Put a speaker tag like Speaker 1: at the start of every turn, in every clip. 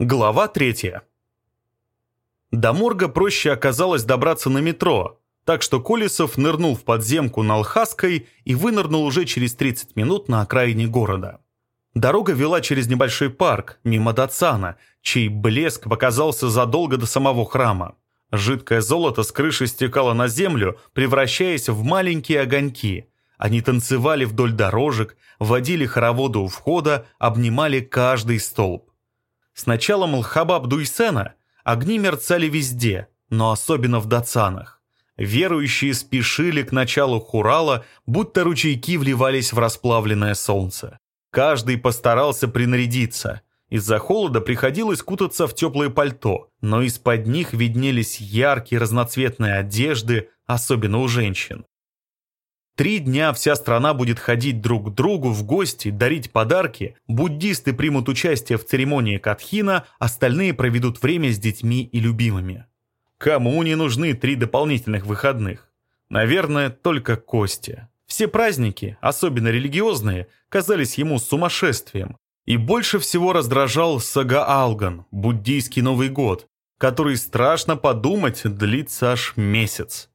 Speaker 1: Глава третья. До морга проще оказалось добраться на метро, так что Колесов нырнул в подземку на Алхасской и вынырнул уже через 30 минут на окраине города. Дорога вела через небольшой парк, мимо Датсана, чей блеск показался задолго до самого храма. Жидкое золото с крыши стекало на землю, превращаясь в маленькие огоньки. Они танцевали вдоль дорожек, водили хороводы у входа, обнимали каждый столб. С началом Лхабаб-Дуйсена огни мерцали везде, но особенно в Дацанах. Верующие спешили к началу Хурала, будто ручейки вливались в расплавленное солнце. Каждый постарался принарядиться. Из-за холода приходилось кутаться в теплое пальто, но из-под них виднелись яркие разноцветные одежды, особенно у женщин. Три дня вся страна будет ходить друг к другу в гости, дарить подарки, буддисты примут участие в церемонии Катхина, остальные проведут время с детьми и любимыми. Кому не нужны три дополнительных выходных? Наверное, только Косте. Все праздники, особенно религиозные, казались ему сумасшествием. И больше всего раздражал Сагаалган, буддийский Новый год, который, страшно подумать, длится аж месяц.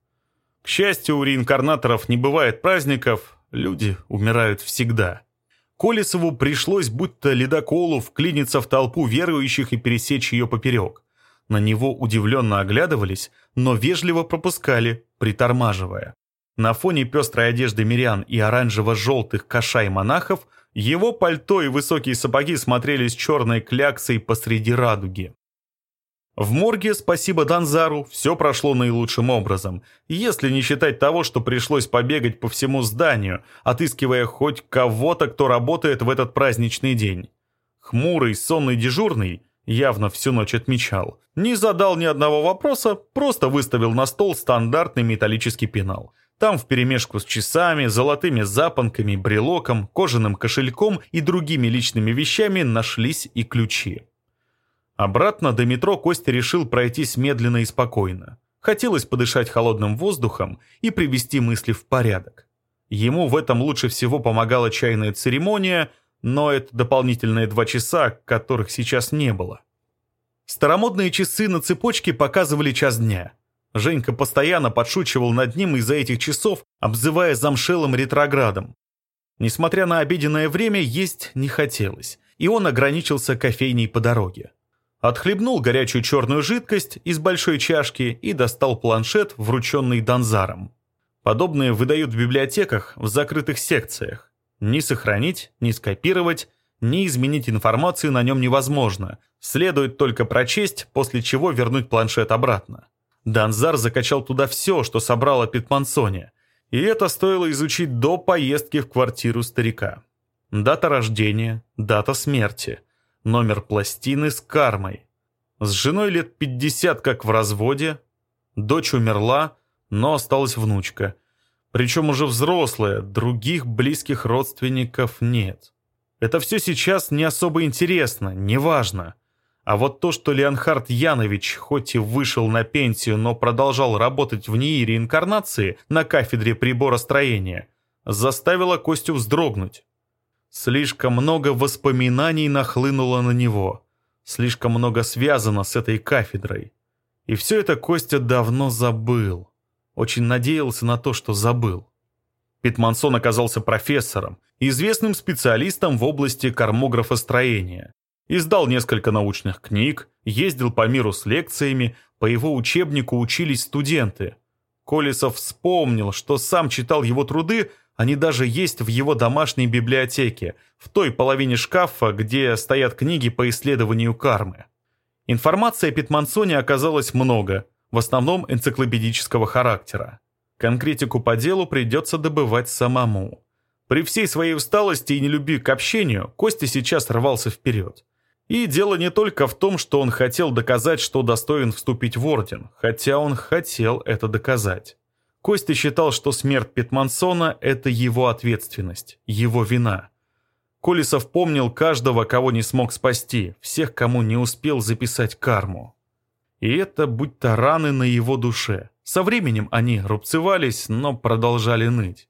Speaker 1: К счастью, у реинкарнаторов не бывает праздников, люди умирают всегда. Колесову пришлось будто ледоколу вклиниться в толпу верующих и пересечь ее поперек. На него удивленно оглядывались, но вежливо пропускали, притормаживая. На фоне пестрой одежды мирян и оранжево-желтых кашай монахов его пальто и высокие сапоги смотрелись черной кляксой посреди радуги. В морге, спасибо Данзару, все прошло наилучшим образом, если не считать того, что пришлось побегать по всему зданию, отыскивая хоть кого-то, кто работает в этот праздничный день. Хмурый, сонный дежурный, явно всю ночь отмечал, не задал ни одного вопроса, просто выставил на стол стандартный металлический пенал. Там вперемешку с часами, золотыми запонками, брелоком, кожаным кошельком и другими личными вещами нашлись и ключи. Обратно до метро Костя решил пройтись медленно и спокойно. Хотелось подышать холодным воздухом и привести мысли в порядок. Ему в этом лучше всего помогала чайная церемония, но это дополнительные два часа, которых сейчас не было. Старомодные часы на цепочке показывали час дня. Женька постоянно подшучивал над ним из-за этих часов, обзывая замшелым ретроградом. Несмотря на обеденное время, есть не хотелось, и он ограничился кофейней по дороге. Отхлебнул горячую черную жидкость из большой чашки и достал планшет, врученный Донзаром. Подобные выдают в библиотеках в закрытых секциях. Ни сохранить, ни скопировать, ни изменить информацию на нем невозможно. Следует только прочесть, после чего вернуть планшет обратно. Донзар закачал туда все, что собрал о Питмансоне. И это стоило изучить до поездки в квартиру старика. Дата рождения, дата смерти – номер пластины с кармой. С женой лет 50 как в разводе. Дочь умерла, но осталась внучка. Причем уже взрослая, других близких родственников нет. Это все сейчас не особо интересно, не важно. А вот то, что Леонхард Янович хоть и вышел на пенсию, но продолжал работать в НИИ реинкарнации на кафедре приборостроения, заставило Костю вздрогнуть. Слишком много воспоминаний нахлынуло на него. Слишком много связано с этой кафедрой. И все это Костя давно забыл. Очень надеялся на то, что забыл. Питмансон оказался профессором, известным специалистом в области кармографостроения. Издал несколько научных книг, ездил по миру с лекциями, по его учебнику учились студенты. Колесов вспомнил, что сам читал его труды, они даже есть в его домашней библиотеке, в той половине шкафа, где стоят книги по исследованию кармы. Информации о Питмансоне оказалось много, в основном энциклопедического характера. Конкретику по делу придется добывать самому. При всей своей усталости и нелюбви к общению Костя сейчас рвался вперед. И дело не только в том, что он хотел доказать, что достоин вступить в орден, хотя он хотел это доказать. Костя считал, что смерть Петмансона – это его ответственность, его вина. Колесов помнил каждого, кого не смог спасти, всех, кому не успел записать карму. И это будто раны на его душе. Со временем они рубцевались, но продолжали ныть.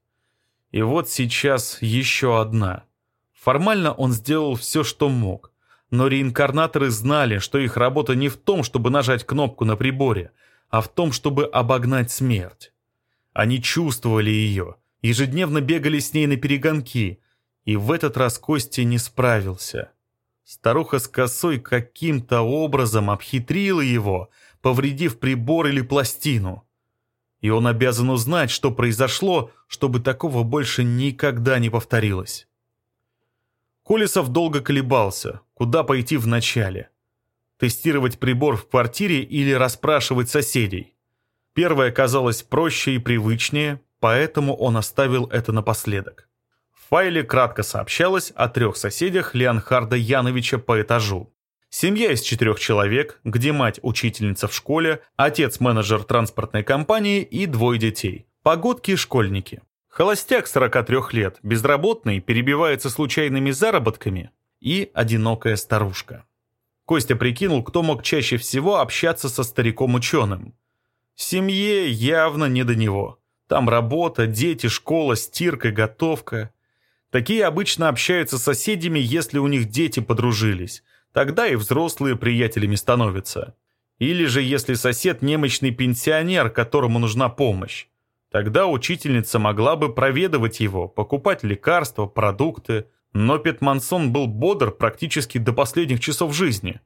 Speaker 1: И вот сейчас еще одна. Формально он сделал все, что мог. Но реинкарнаторы знали, что их работа не в том, чтобы нажать кнопку на приборе, а в том, чтобы обогнать смерть. Они чувствовали ее, ежедневно бегали с ней на перегонки, и в этот раз Кости не справился. Старуха с косой каким-то образом обхитрила его, повредив прибор или пластину. И он обязан узнать, что произошло, чтобы такого больше никогда не повторилось. Колесов долго колебался, куда пойти вначале. Тестировать прибор в квартире или расспрашивать соседей. Первое казалось проще и привычнее, поэтому он оставил это напоследок. В файле кратко сообщалось о трех соседях Леонхарда Яновича по этажу. Семья из четырех человек, где мать учительница в школе, отец менеджер транспортной компании и двое детей. Погодки-школьники. Холостяк 43 лет, безработный, перебивается случайными заработками и одинокая старушка. Костя прикинул, кто мог чаще всего общаться со стариком-ученым. Семье явно не до него. Там работа, дети, школа, стирка, готовка. Такие обычно общаются с соседями, если у них дети подружились. Тогда и взрослые приятелями становятся. Или же если сосед немощный пенсионер, которому нужна помощь. Тогда учительница могла бы проведывать его, покупать лекарства, продукты. Но Петмансон был бодр практически до последних часов жизни.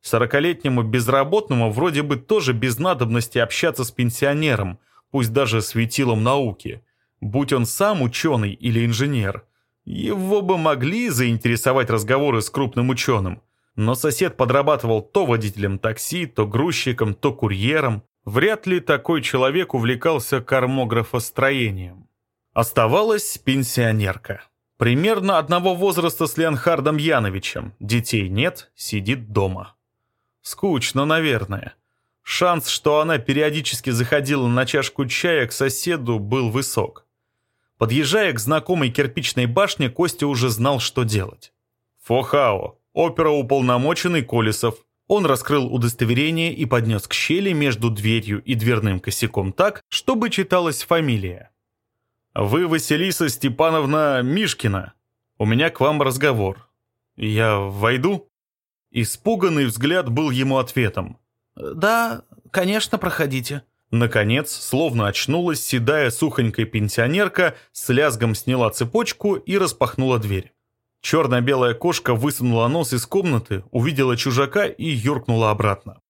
Speaker 1: Сорокалетнему безработному вроде бы тоже без надобности общаться с пенсионером, пусть даже светилом науки. Будь он сам ученый или инженер. Его бы могли заинтересовать разговоры с крупным ученым. Но сосед подрабатывал то водителем такси, то грузчиком, то курьером. Вряд ли такой человек увлекался кармографостроением. Оставалась пенсионерка. Примерно одного возраста с Леонхардом Яновичем. Детей нет, сидит дома. Скучно, наверное. Шанс, что она периодически заходила на чашку чая к соседу, был высок. Подъезжая к знакомой кирпичной башне, Костя уже знал, что делать. Фохао, оперуполномоченный Колесов, он раскрыл удостоверение и поднес к щели между дверью и дверным косяком так, чтобы читалась фамилия. «Вы Василиса Степановна Мишкина. У меня к вам разговор. Я войду?» Испуганный взгляд был ему ответом.
Speaker 2: «Да, конечно, проходите».
Speaker 1: Наконец, словно очнулась седая сухонькая пенсионерка, с лязгом сняла цепочку и распахнула дверь. Черно-белая кошка высунула нос из комнаты, увидела чужака и юркнула обратно.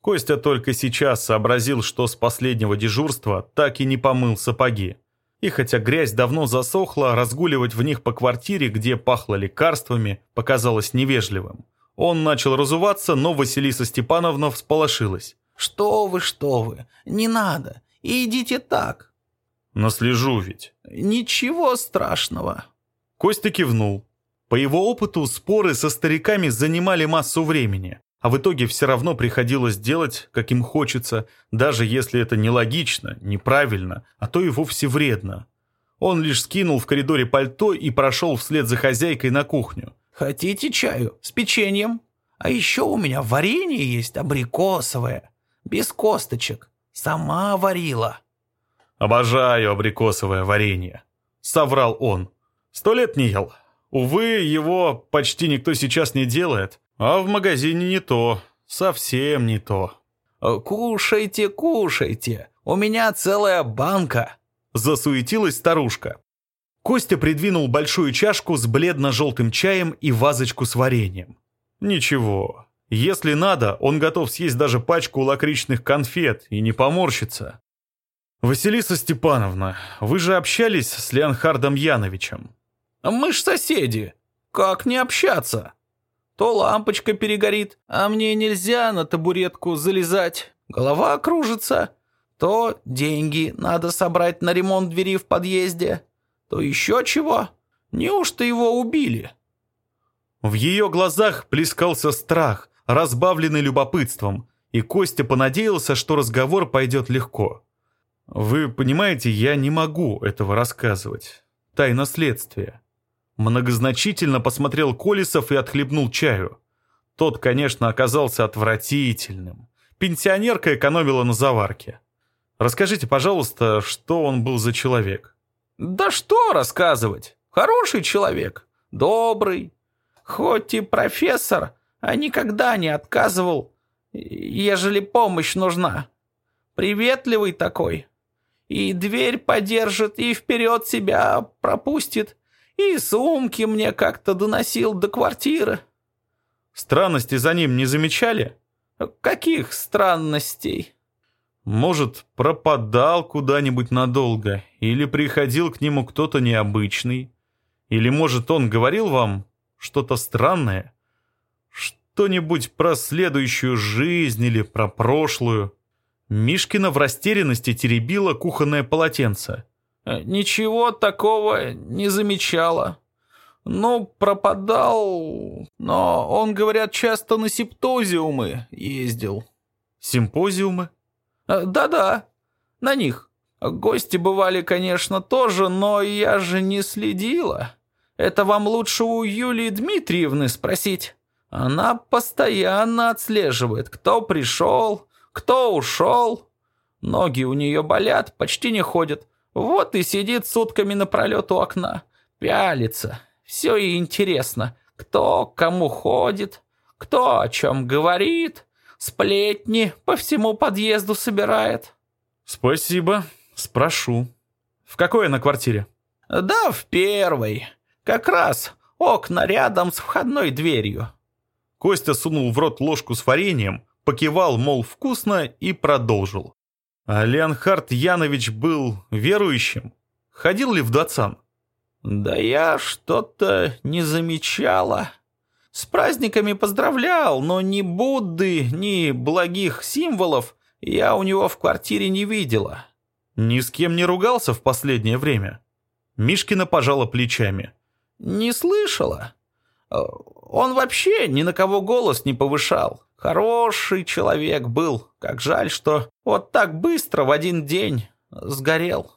Speaker 1: Костя только сейчас сообразил, что с последнего дежурства так и не помыл сапоги. И хотя грязь давно засохла, разгуливать в них по квартире, где пахло лекарствами, показалось невежливым. Он начал разуваться, но Василиса Степановна всполошилась.
Speaker 2: «Что вы, что вы, не надо, идите так».
Speaker 1: «Наслежу ведь».
Speaker 2: «Ничего страшного».
Speaker 1: Костя кивнул. По его опыту споры со стариками занимали массу времени, а в итоге все равно приходилось делать, как им хочется, даже если это нелогично, неправильно, а то и вовсе вредно. Он лишь скинул в коридоре пальто и прошел вслед за хозяйкой на кухню.
Speaker 2: «Хотите чаю? С печеньем? А еще у меня варенье есть абрикосовое, без косточек. Сама варила».
Speaker 1: «Обожаю абрикосовое варенье», — соврал он. Сто лет не ел. Увы, его почти никто сейчас не делает. А в магазине не то. Совсем не то.
Speaker 2: Э, «Кушайте, кушайте. У меня целая банка», —
Speaker 1: засуетилась старушка. Костя придвинул большую чашку с бледно-желтым чаем и вазочку с вареньем. Ничего, если надо, он готов съесть даже пачку лакричных конфет и не поморщится. «Василиса Степановна, вы же общались с Леонхардом Яновичем?»
Speaker 2: Мы ж соседи. Как не общаться? То лампочка перегорит, а мне нельзя на табуретку залезать. Голова кружится. То деньги надо собрать на ремонт двери в подъезде. То еще чего. Неужто его убили?
Speaker 1: В ее глазах плескался страх, разбавленный любопытством, и Костя понадеялся, что разговор пойдет легко. «Вы понимаете, я не могу этого рассказывать. Тайна следствия. Многозначительно посмотрел Колесов и отхлебнул чаю. Тот, конечно, оказался отвратительным. Пенсионерка экономила на заварке. Расскажите, пожалуйста, что он был за человек?
Speaker 2: Да что рассказывать? Хороший человек, добрый.
Speaker 1: Хоть и профессор, а никогда не отказывал, ежели помощь нужна. Приветливый такой. И дверь подержит, и вперед себя пропустит. И сумки мне как-то доносил до квартиры.
Speaker 3: Странности за ним не замечали?
Speaker 1: Каких странностей?
Speaker 3: Может, пропадал куда-нибудь надолго, или приходил к нему кто-то необычный, или, может, он говорил вам что-то странное, что-нибудь про следующую жизнь или про прошлую. Мишкина в растерянности теребила кухонное полотенце.
Speaker 1: Э, «Ничего такого не замечала. Ну, пропадал, но он, говорят, часто на симпозиумы ездил».
Speaker 3: «Симпозиумы?»
Speaker 1: Э, «Да-да, на них. Гости бывали, конечно, тоже, но я же не следила. Это вам лучше у Юлии Дмитриевны спросить. Она постоянно отслеживает, кто пришел, кто ушел. Ноги у нее болят, почти не ходят. Вот и сидит сутками напролет у окна. Пялится. Все и интересно. Кто кому ходит, кто о чем говорит, Сплетни по всему подъезду собирает.
Speaker 3: Спасибо, спрошу. В какой она квартире?
Speaker 1: Да, в первой. Как раз окна рядом с входной дверью.
Speaker 3: Костя сунул в рот ложку с вареньем, покивал, мол, вкусно, и продолжил. А Леонхард Янович был верующим? Ходил ли в Дацан?
Speaker 1: Да я что-то не замечала. С праздниками поздравлял, но ни Будды, ни благих символов я у него в квартире не видела.
Speaker 3: Ни с кем не ругался в последнее время. Мишкина пожала плечами.
Speaker 1: Не слышала. Э, он вообще ни на кого голос не повышал. Хороший человек был. Как жаль, что вот так быстро в один день сгорел.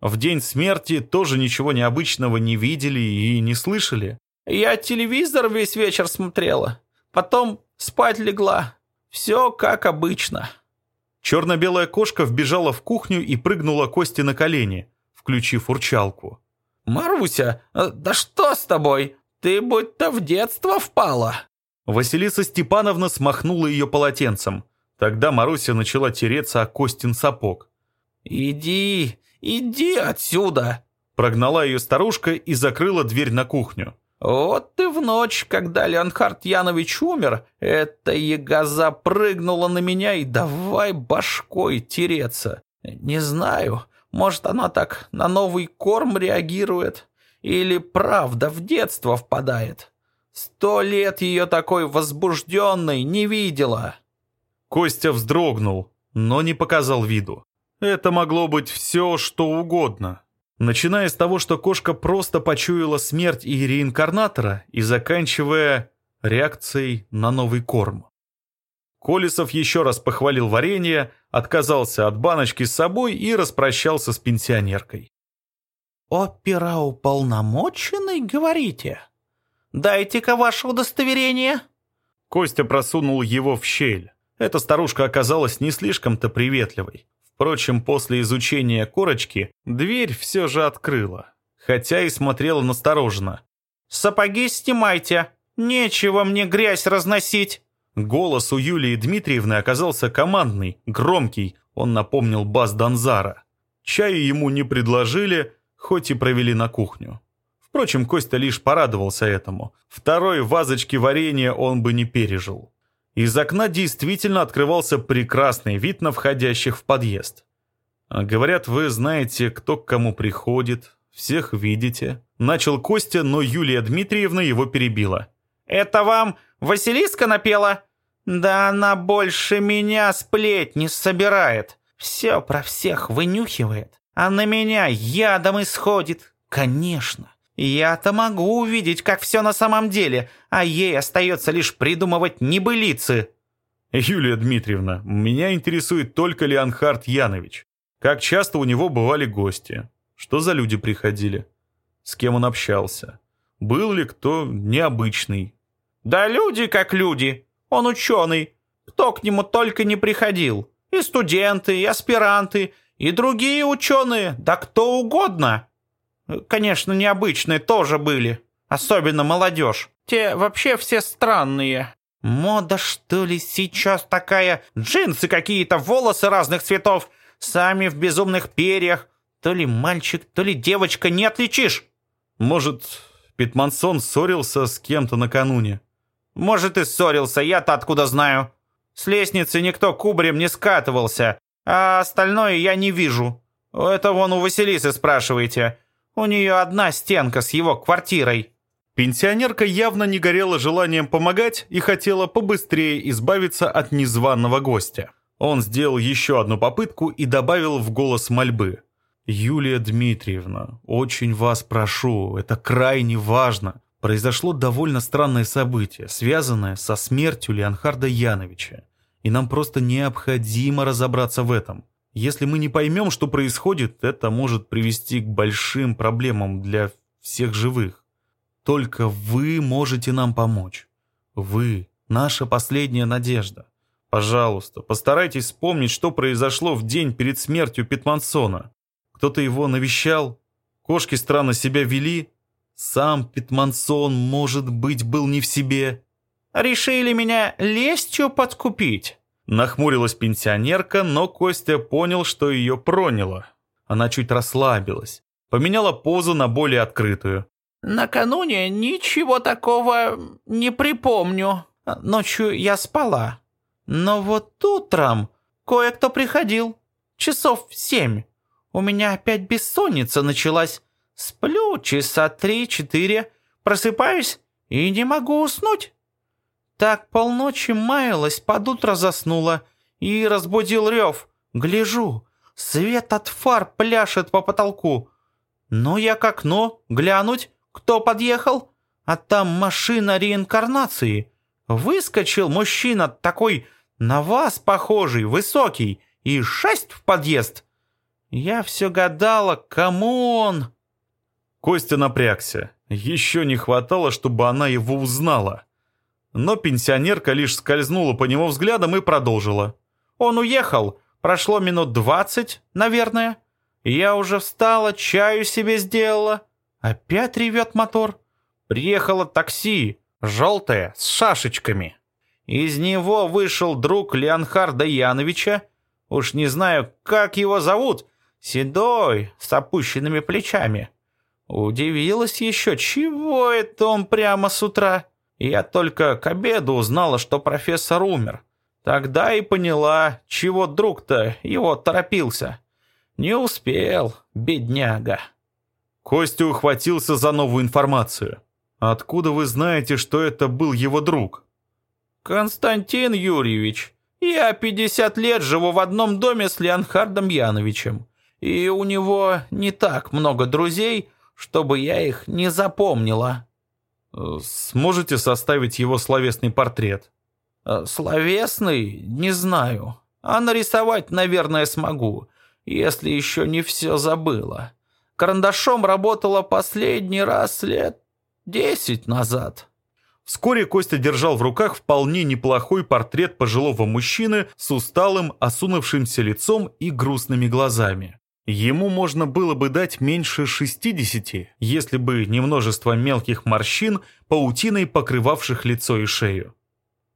Speaker 3: В день смерти тоже ничего необычного не видели и не слышали.
Speaker 1: Я телевизор весь вечер смотрела. Потом спать легла. Все как обычно.
Speaker 3: Черно-белая кошка вбежала в кухню и прыгнула Кости на колени, включив урчалку.
Speaker 1: «Маруся, э, да что с тобой? Ты будто в детство впала!»
Speaker 3: Василиса Степановна смахнула ее полотенцем. Тогда Маруся начала тереться о Костин сапог.
Speaker 1: «Иди, иди отсюда!»
Speaker 3: Прогнала ее старушка и закрыла дверь на кухню.
Speaker 1: Вот и в ночь, когда Леонхард Янович умер, эта ягоза прыгнула на меня и давай башкой тереться. Не знаю, может, она так на новый корм реагирует? Или правда в детство впадает? Сто лет ее такой возбужденной не видела.
Speaker 3: Костя вздрогнул, но не показал виду. Это могло быть все, что угодно. Начиная с того, что кошка просто почуяла смерть и реинкарнатора, и заканчивая реакцией на новый корм. Колесов еще раз похвалил варенье, отказался от баночки с собой и распрощался с пенсионеркой.
Speaker 1: «Опера уполномоченный, говорите? Дайте-ка ваше удостоверение».
Speaker 3: Костя просунул его в щель. Эта старушка оказалась не слишком-то приветливой. Впрочем, после изучения корочки дверь все же открыла, хотя и смотрела настороженно.
Speaker 1: «Сапоги снимайте! Нечего мне грязь разносить!»
Speaker 3: Голос у Юлии Дмитриевны оказался командный, громкий, он напомнил бас Донзара. Чаю ему не предложили, хоть и провели на кухню. Впрочем, Костя лишь порадовался этому. Второй вазочки варенья он бы не пережил. Из окна действительно открывался прекрасный вид на входящих в подъезд. А говорят, вы знаете, кто к кому приходит, всех видите. Начал Костя, но Юлия Дмитриевна его перебила.
Speaker 1: «Это вам Василиска напела?» «Да она больше меня сплетни собирает. Все про всех вынюхивает, а на меня ядом исходит. Конечно, я-то могу увидеть, как все на самом деле, а ей остается лишь придумывать небылицы.
Speaker 3: Юлия Дмитриевна, меня интересует только Леонхард Янович. Как часто у него бывали гости? Что за люди приходили? С кем он общался? Был ли кто необычный?
Speaker 1: Да люди как люди. Он ученый. Кто к нему только не приходил. И студенты, и аспиранты, и другие ученые, да кто угодно. Конечно, необычные тоже были.
Speaker 2: Особенно молодежь. Те вообще все странные. Мода, что ли, сейчас такая? Джинсы какие-то, волосы разных цветов. Сами в безумных перьях. То ли мальчик, то ли девочка, не отличишь.
Speaker 1: Может, Питмансон ссорился с кем-то накануне?
Speaker 2: Может, и ссорился, я-то откуда знаю. С лестницы никто кубарем не скатывался, а остальное я не вижу. Это вон у Василисы спрашиваете. У нее одна стенка с его квартирой.
Speaker 1: Пенсионерка явно не горела желанием помогать и хотела побыстрее избавиться от незваного гостя. Он сделал еще одну попытку и добавил в голос мольбы. «Юлия Дмитриевна, очень вас прошу, это крайне важно. Произошло довольно странное событие, связанное со смертью Леонхарда Яновича. И нам просто необходимо разобраться в этом. Если мы не поймем, что происходит, это может привести к большим проблемам для всех живых. Только вы можете нам помочь. Вы — наша последняя надежда. Пожалуйста, постарайтесь вспомнить, что произошло в день перед смертью Питмансона. Кто-то его навещал? Кошки странно себя вели? Сам Питмансон, может быть, был не в себе?
Speaker 2: «Решили меня лестью подкупить?»
Speaker 1: Нахмурилась пенсионерка, но Костя понял, что ее проняло. Она чуть расслабилась, поменяла позу на более открытую.
Speaker 2: Накануне ничего такого не припомню. Ночью я спала. Но вот утром кое-кто приходил. Часов в семь. У меня опять бессонница началась. Сплю часа три-четыре, просыпаюсь и не могу уснуть. Так полночи маялась, под утро заснула и разбудил рев. Гляжу, свет от фар пляшет по потолку. Ну я к окну глянуть, кто подъехал? А там машина реинкарнации. Выскочил мужчина такой на вас похожий, высокий, и шесть в подъезд. Я все гадала, кому он.
Speaker 1: Костя напрягся. Еще не хватало, чтобы она его узнала. Но пенсионерка лишь скользнула по нему взглядом и продолжила. Он уехал. Прошло минут двадцать, наверное. Я уже встала, чаю себе сделала. Опять ревет мотор. Приехало такси, желтое, с шашечками. Из него вышел друг Леонхарда Яновича. Уж не знаю, как его зовут. Седой, с опущенными плечами. Удивилась еще, чего это он прямо с утра. Я только к обеду узнала, что профессор умер. Тогда и поняла, чего друг-то его торопился. Не успел, бедняга. Костя ухватился за новую информацию. «Откуда вы знаете, что это был его друг?» «Константин Юрьевич, я 50 лет живу в одном доме с Леонхардом Яновичем, и у него не так много друзей, чтобы я их не запомнила». «Сможете составить его словесный портрет?» «Словесный? Не знаю. А нарисовать, наверное, смогу, если еще не все забыла. Карандашом работала последний раз лет десять назад. Вскоре Костя держал в руках вполне неплохой портрет пожилого мужчины с усталым, осунувшимся лицом и грустными глазами. Ему можно было бы дать меньше 60, если бы не множество мелких морщин, паутиной покрывавших лицо и шею.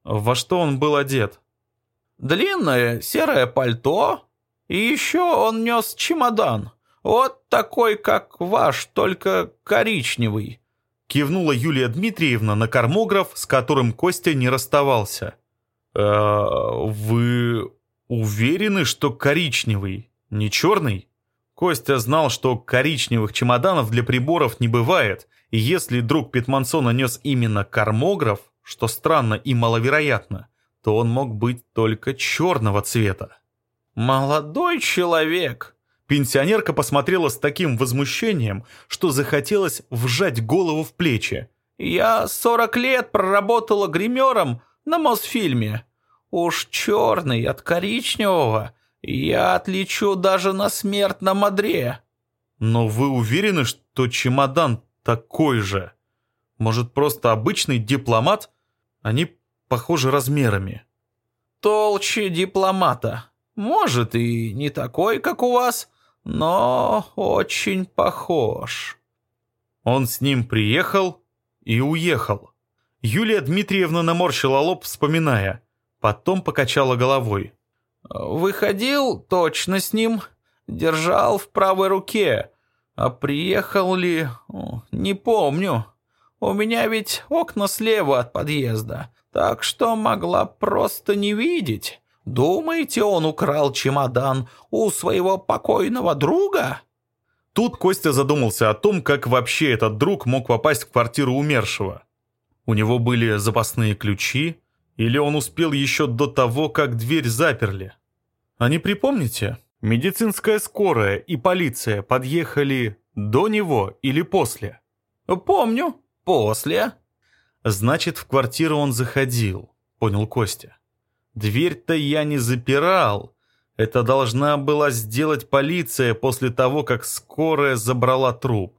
Speaker 1: Во что он был одет?
Speaker 2: Длинное серое пальто, и еще он нес чемодан. Вот такой, как ваш, только коричневый».
Speaker 1: Кивнула Юлия Дмитриевна на кормограф, с которым Костя не расставался. «Э, «Вы уверены, что коричневый, не черный?» Костя знал, что коричневых чемоданов для приборов не бывает, и если друг Питмансона нес именно кормограф, что странно и маловероятно, то он мог быть только черного цвета.
Speaker 2: «Молодой человек!»
Speaker 1: Пенсионерка посмотрела с таким возмущением, что захотелось вжать голову в плечи.
Speaker 2: «Я сорок лет проработала гримером на Мосфильме. Уж черный от коричневого я отличу даже на смертном одре».
Speaker 1: «Но вы уверены, что чемодан такой же? Может, просто обычный дипломат? Они похожи размерами».
Speaker 2: «Толще дипломата. Может, и не такой, как у вас» но очень похож».
Speaker 1: Он с ним приехал? и уехал. Юлия Дмитриевна наморщила лоб, вспоминая. Потом покачала головой.
Speaker 2: «Выходил точно с ним, держал в правой руке. А приехал ли, не помню. У меня ведь окна слева от подъезда, так что могла просто не видеть. Думаете, он украл чемодан у своего покойного друга?»
Speaker 1: Тут Костя задумался о том, как вообще этот друг мог попасть в квартиру умершего. У него были запасные ключи, или он успел еще до того, как дверь заперли? А не припомните? Медицинская скорая и полиция подъехали до него или после?
Speaker 2: Помню, после.
Speaker 1: Значит, в квартиру он заходил, понял Костя. Дверь-то я не запирал. Это должна была сделать полиция после того, как скорая забрала труп.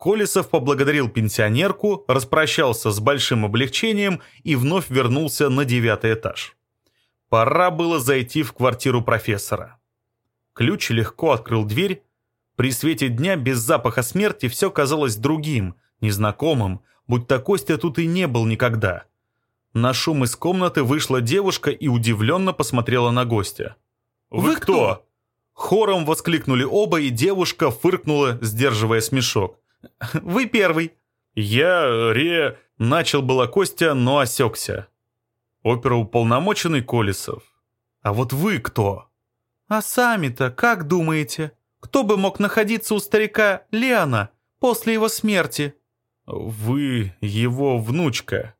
Speaker 1: Колесов поблагодарил пенсионерку, распрощался с большим облегчением и вновь вернулся на девятый этаж. Пора было зайти в квартиру профессора. Ключ легко открыл дверь. При свете дня без запаха смерти все казалось другим, незнакомым, будто Костя тут и не был никогда. На шум из комнаты вышла девушка и удивленно посмотрела на гостя.
Speaker 2: «Вы, кто?»
Speaker 1: Хором воскликнули оба, и девушка фыркнула, сдерживая смешок.
Speaker 2: Вы первый».
Speaker 1: «Я, Ре...» — начал было Костя, но осекся. Оперуполномоченный Колесов. «А вот вы кто?»
Speaker 2: «А сами-то как думаете? Кто бы мог находиться у старика Леона после его смерти?»
Speaker 1: «Вы его внучка».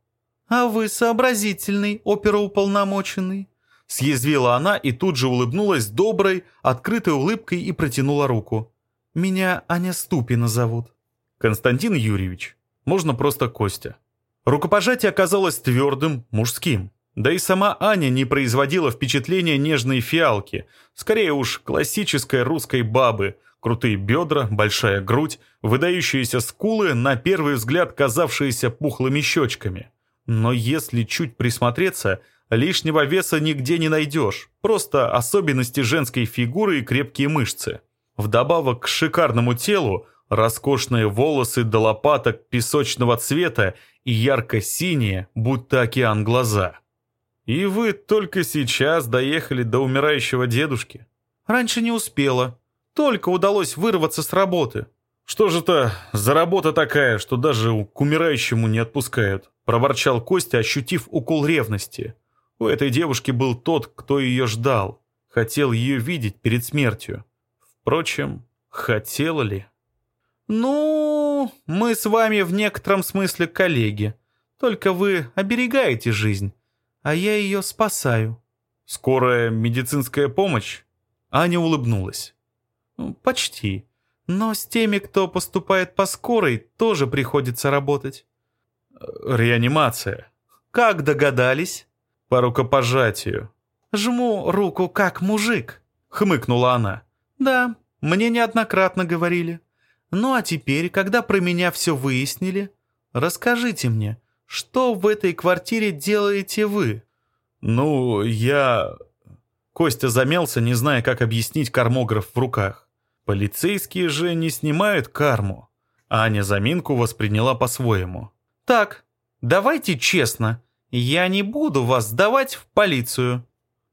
Speaker 2: «А вы сообразительный, оперуполномоченный».
Speaker 1: Съязвила она и тут же улыбнулась доброй, открытой улыбкой и протянула руку.
Speaker 2: «Меня Аня Ступина зовут».
Speaker 1: Константин Юрьевич. Можно просто Костя. Рукопожатие оказалось твердым, мужским. Да и сама Аня не производила впечатления нежной фиалки, скорее уж классической русской бабы, крутые бедра, большая грудь, выдающиеся скулы, на первый взгляд казавшиеся пухлыми щечками. Но если чуть присмотреться, лишнего веса нигде не найдешь, просто особенности женской фигуры и крепкие мышцы. Вдобавок к шикарному телу, Роскошные волосы до лопаток песочного цвета и ярко-синие, будто океан глаза. И вы только сейчас доехали до умирающего дедушки.
Speaker 2: Раньше не успела. Только удалось вырваться с работы.
Speaker 1: Что же это за работа такая, что даже к умирающему не отпускают? Проворчал Костя, ощутив укол ревности. У этой девушки был тот, кто ее ждал. Хотел ее видеть перед смертью. Впрочем, хотела ли?
Speaker 2: «Ну, мы с вами в некотором смысле коллеги. Только вы оберегаете жизнь, а я ее спасаю».
Speaker 1: «Скорая медицинская помощь?» Аня улыбнулась.
Speaker 2: «Ну, «Почти. Но с теми, кто поступает по скорой, тоже приходится работать».
Speaker 1: «Реанимация».
Speaker 2: «Как догадались?»
Speaker 1: «По рукопожатию».
Speaker 2: «Жму руку как мужик», —
Speaker 1: хмыкнула она.
Speaker 2: «Да, мне неоднократно говорили». Ну а теперь, когда про меня все выяснили, расскажите мне, что в этой квартире делаете вы?»
Speaker 1: «Ну, я...» Костя замялся, не зная, как объяснить кармограф в руках. «Полицейские же не снимают карму». Аня заминку восприняла по-своему.
Speaker 2: «Так, давайте честно, я не буду вас сдавать в полицию».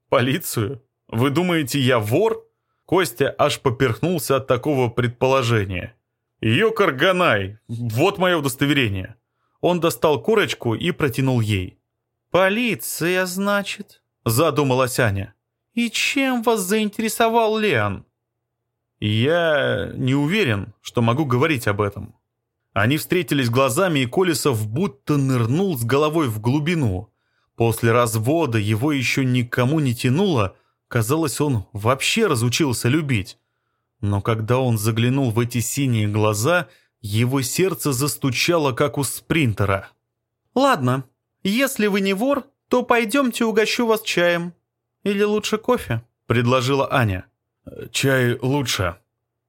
Speaker 1: «Полицию? Вы думаете, я вор?» Костя аж поперхнулся от такого предположения. Ее Карганай, вот мое удостоверение». Он достал курочку и протянул ей.
Speaker 2: «Полиция, значит?» – задумалась Аня. «И чем вас заинтересовал Леон?»
Speaker 1: «Я не уверен, что могу говорить об этом». Они встретились глазами, и Колесов будто нырнул с головой в глубину. После развода его еще никому не тянуло, казалось, он вообще разучился любить. Но когда он заглянул в эти синие глаза, его сердце застучало, как у спринтера.
Speaker 2: «Ладно, если вы не вор, то пойдемте угощу вас чаем. Или лучше кофе?» — предложила Аня.
Speaker 1: «Чай лучше».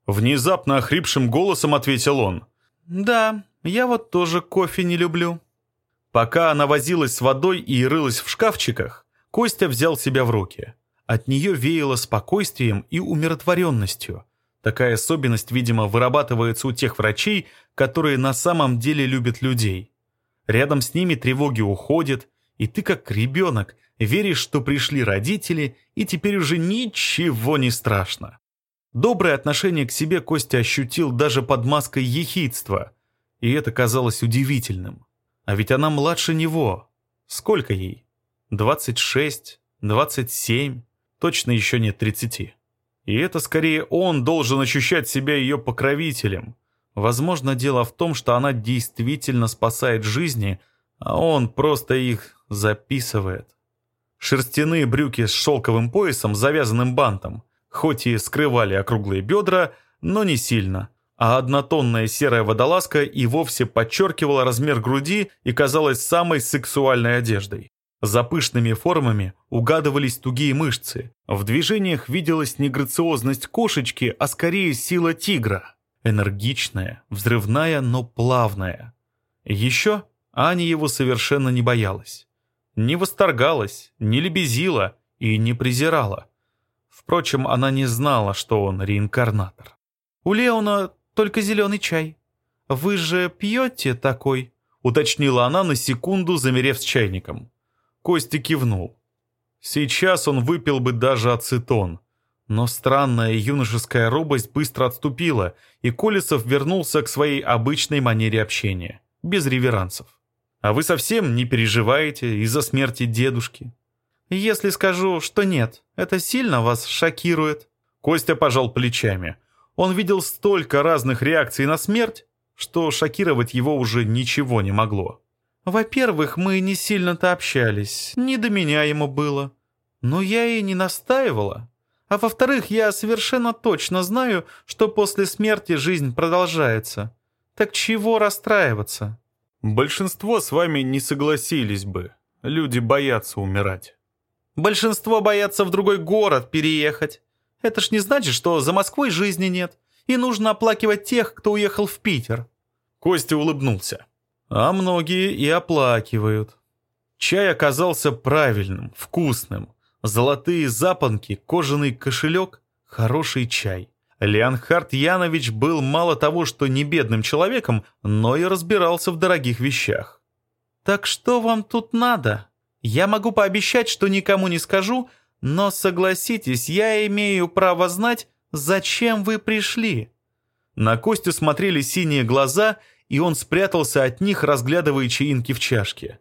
Speaker 1: Внезапно охрипшим голосом ответил он.
Speaker 2: «Да, я вот тоже кофе не люблю».
Speaker 1: Пока она возилась с водой и рылась в шкафчиках, Костя взял себя в руки. От нее веяло спокойствием и умиротворенностью. Такая особенность, видимо, вырабатывается у тех врачей, которые на самом деле любят людей. Рядом с ними тревоги уходят, и ты как ребенок веришь, что пришли родители, и теперь уже ничего не страшно. Доброе отношение к себе Костя ощутил даже под маской ехидства, и это казалось удивительным. А ведь она младше него. Сколько ей? 26, 27, точно еще нет 30. И это скорее он должен ощущать себя ее покровителем. Возможно, дело в том, что она действительно спасает жизни, а он просто их записывает. Шерстяные брюки с шелковым поясом, завязанным бантом, хоть и скрывали округлые бедра, но не сильно, а однотонная серая водолазка и вовсе подчеркивала размер груди и казалась самой сексуальной одеждой. За пышными формами угадывались тугие мышцы. В движениях виделась не грациозность кошечки, а скорее сила тигра. Энергичная, взрывная, но плавная. Еще Аня его совершенно не боялась. Не восторгалась, не лебезила и не презирала. Впрочем, она не знала, что он реинкарнатор.
Speaker 2: «У Леона только зеленый чай. Вы же пьете такой?»
Speaker 1: уточнила она на секунду, замерев с чайником. Костя кивнул. Сейчас он выпил бы даже ацетон. Но странная юношеская робость быстро отступила, и Колесов вернулся к своей обычной манере общения, без реверансов. «А вы совсем не переживаете из-за смерти дедушки?»
Speaker 2: «Если скажу, что нет, это сильно вас шокирует?»
Speaker 1: Костя пожал плечами. Он видел столько разных реакций на смерть, что шокировать его уже ничего не могло.
Speaker 2: Во-первых, мы не сильно-то общались, не до меня ему было. Но я и не настаивала. А во-вторых, я совершенно точно знаю, что после смерти жизнь продолжается. Так чего расстраиваться?
Speaker 1: Большинство с вами не согласились бы. Люди боятся умирать.
Speaker 2: Большинство боятся в другой город переехать. Это ж не значит, что за Москвой жизни нет, и нужно оплакивать тех, кто уехал в Питер.
Speaker 1: Костя улыбнулся а многие и оплакивают. Чай оказался правильным, вкусным. Золотые запонки, кожаный кошелек, хороший чай. Леонхард Янович был мало того, что не бедным человеком, но и разбирался в дорогих вещах.
Speaker 2: «Так что вам тут надо? Я могу пообещать, что никому не скажу, но согласитесь, я имею право знать, зачем вы пришли».
Speaker 1: На Костю смотрели синие глаза и он спрятался от них, разглядывая чаинки в чашке.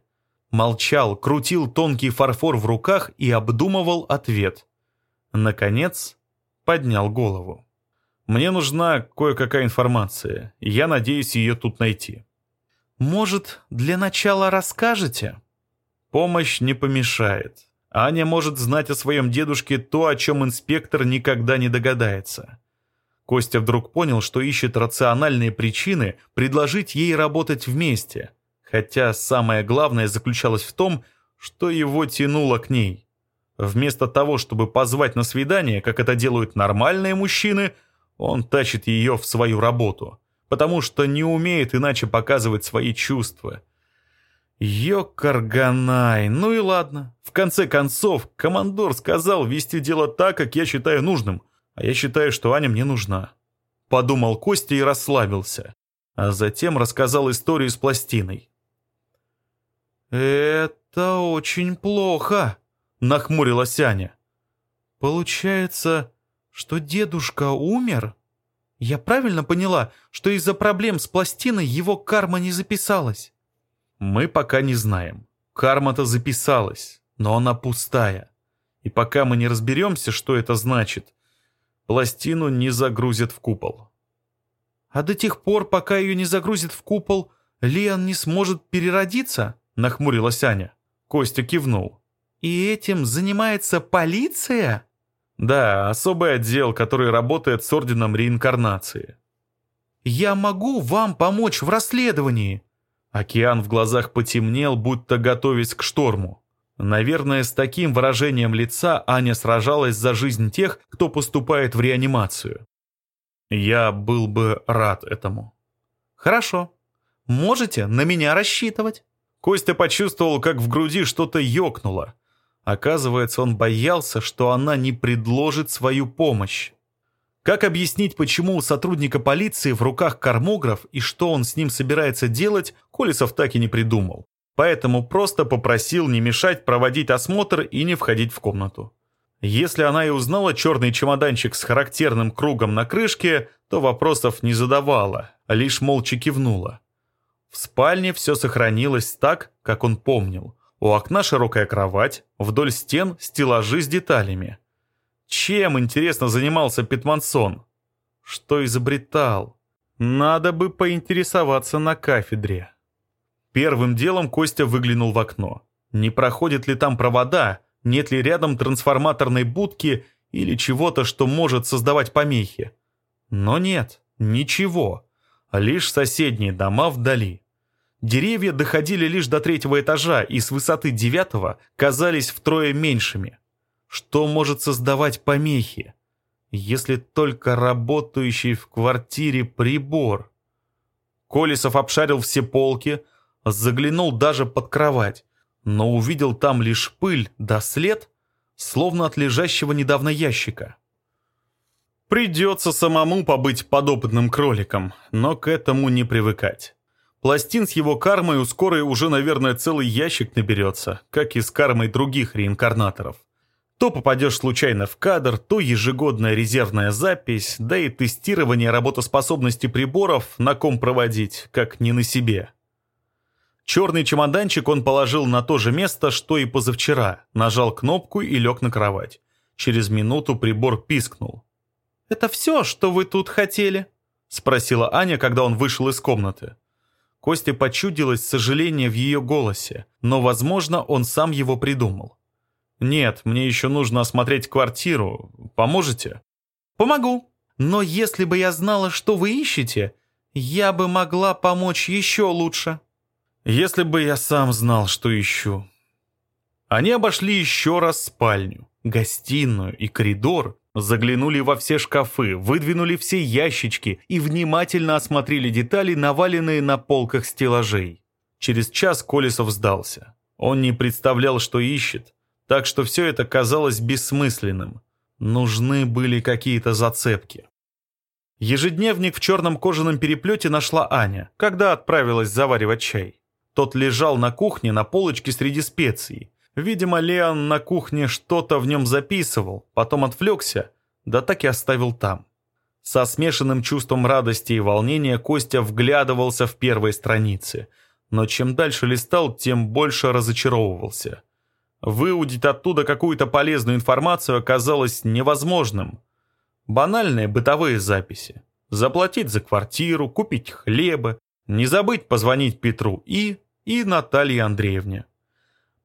Speaker 1: Молчал, крутил тонкий фарфор в руках и обдумывал ответ. Наконец, поднял голову. «Мне нужна кое-какая информация, я надеюсь ее тут найти».
Speaker 2: «Может, для начала расскажете?»
Speaker 1: «Помощь не помешает. Аня может знать о своем дедушке то, о чем инспектор никогда не догадается. Костя вдруг понял, что ищет рациональные причины предложить ей работать вместе, хотя самое главное заключалось в том, что его тянуло к ней. Вместо того, чтобы позвать на свидание, как это делают нормальные мужчины, он тащит ее в свою работу, потому что не умеет иначе показывать свои чувства. Ёкарганай, ну и ладно. В конце концов, командор сказал вести дело так, как я считаю нужным – а я считаю, что Аня мне нужна. Подумал Костя и расслабился. А затем рассказал историю с пластиной.
Speaker 2: «Это очень плохо», — нахмурилась Аня. «Получается, что дедушка умер? Я правильно поняла, что из-за проблем с пластиной его карма не записалась?»
Speaker 1: «Мы пока не знаем. Карма-то записалась, но она пустая. И пока мы не разберемся, что это значит, пластину не загрузят в купол.
Speaker 2: «А до тех пор, пока ее не загрузят в купол, Лиан не сможет переродиться?» — нахмурилась Аня.
Speaker 1: Костя кивнул.
Speaker 2: «И этим занимается полиция?»
Speaker 1: «Да, особый отдел, который работает с Орденом Реинкарнации».
Speaker 2: «Я могу вам помочь в расследовании?»
Speaker 1: Океан в глазах потемнел, будто готовясь к шторму. Наверное, с таким выражением лица Аня сражалась за жизнь тех, кто поступает в реанимацию. Я был бы рад этому.
Speaker 2: Хорошо. Можете на меня рассчитывать.
Speaker 1: Костя почувствовал, как в груди что-то ёкнуло. Оказывается, он боялся, что она не предложит свою помощь. Как объяснить, почему у сотрудника полиции в руках кармограф и что он с ним собирается делать, Колесов так и не придумал. Поэтому просто попросил не мешать проводить осмотр и не входить в комнату. Если она и узнала черный чемоданчик с характерным кругом на крышке, то вопросов не задавала, а лишь молча кивнула. В спальне все сохранилось так, как он помнил. У окна широкая кровать, вдоль стен стеллажи с деталями. Чем, интересно, занимался Питмансон? Что изобретал? Надо бы поинтересоваться на кафедре. Первым делом Костя выглянул в окно. Не проходят ли там провода, нет ли рядом трансформаторной будки или чего-то, что может создавать помехи. Но нет, ничего. Лишь соседние дома вдали. Деревья доходили лишь до третьего этажа и с высоты девятого казались втрое меньшими. Что может создавать помехи? Если только работающий в квартире прибор. Колесов обшарил все полки, заглянул даже под кровать, но увидел там лишь пыль да след, словно от лежащего недавно ящика. Придется самому побыть подопытным кроликом, но к этому не привыкать. Пластин с его кармой у скорой уже, наверное, целый ящик наберется, как и с кармой других реинкарнаторов. То попадешь случайно в кадр, то ежегодная резервная запись, да и тестирование работоспособности приборов на ком проводить, как не на себе. Черный чемоданчик он положил на то же место, что и позавчера, нажал кнопку и лег на кровать. Через минуту прибор пискнул. «Это все, что вы тут хотели?» — спросила Аня, когда он вышел из комнаты. Косте почудилось сожаление в ее голосе, но, возможно, он сам его придумал. «Нет, мне еще нужно осмотреть квартиру. Поможете?» «Помогу. Но если бы я знала, что вы ищете, я бы могла помочь еще лучше». «Если бы я сам знал, что ищу». Они обошли еще раз спальню, гостиную и коридор, Заглянули во все шкафы, выдвинули все ящички и внимательно осмотрели детали, наваленные на полках стеллажей. Через час Колесов сдался. Он не представлял, что ищет, так что все это казалось бессмысленным. Нужны были какие-то зацепки. Ежедневник в черном кожаном переплете нашла Аня, когда отправилась заваривать чай. Тот лежал на кухне на полочке среди специй, Видимо, Леон на кухне что-то в нем записывал, потом отвлекся, да так и оставил там. Со смешанным чувством радости и волнения Костя вглядывался в первые страницы, но чем дальше листал, тем больше разочаровывался. Выудить оттуда какую-то полезную информацию оказалось невозможным. Банальные бытовые записи. Заплатить за квартиру, купить хлеба, не забыть позвонить Петру и... и Наталье Андреевне.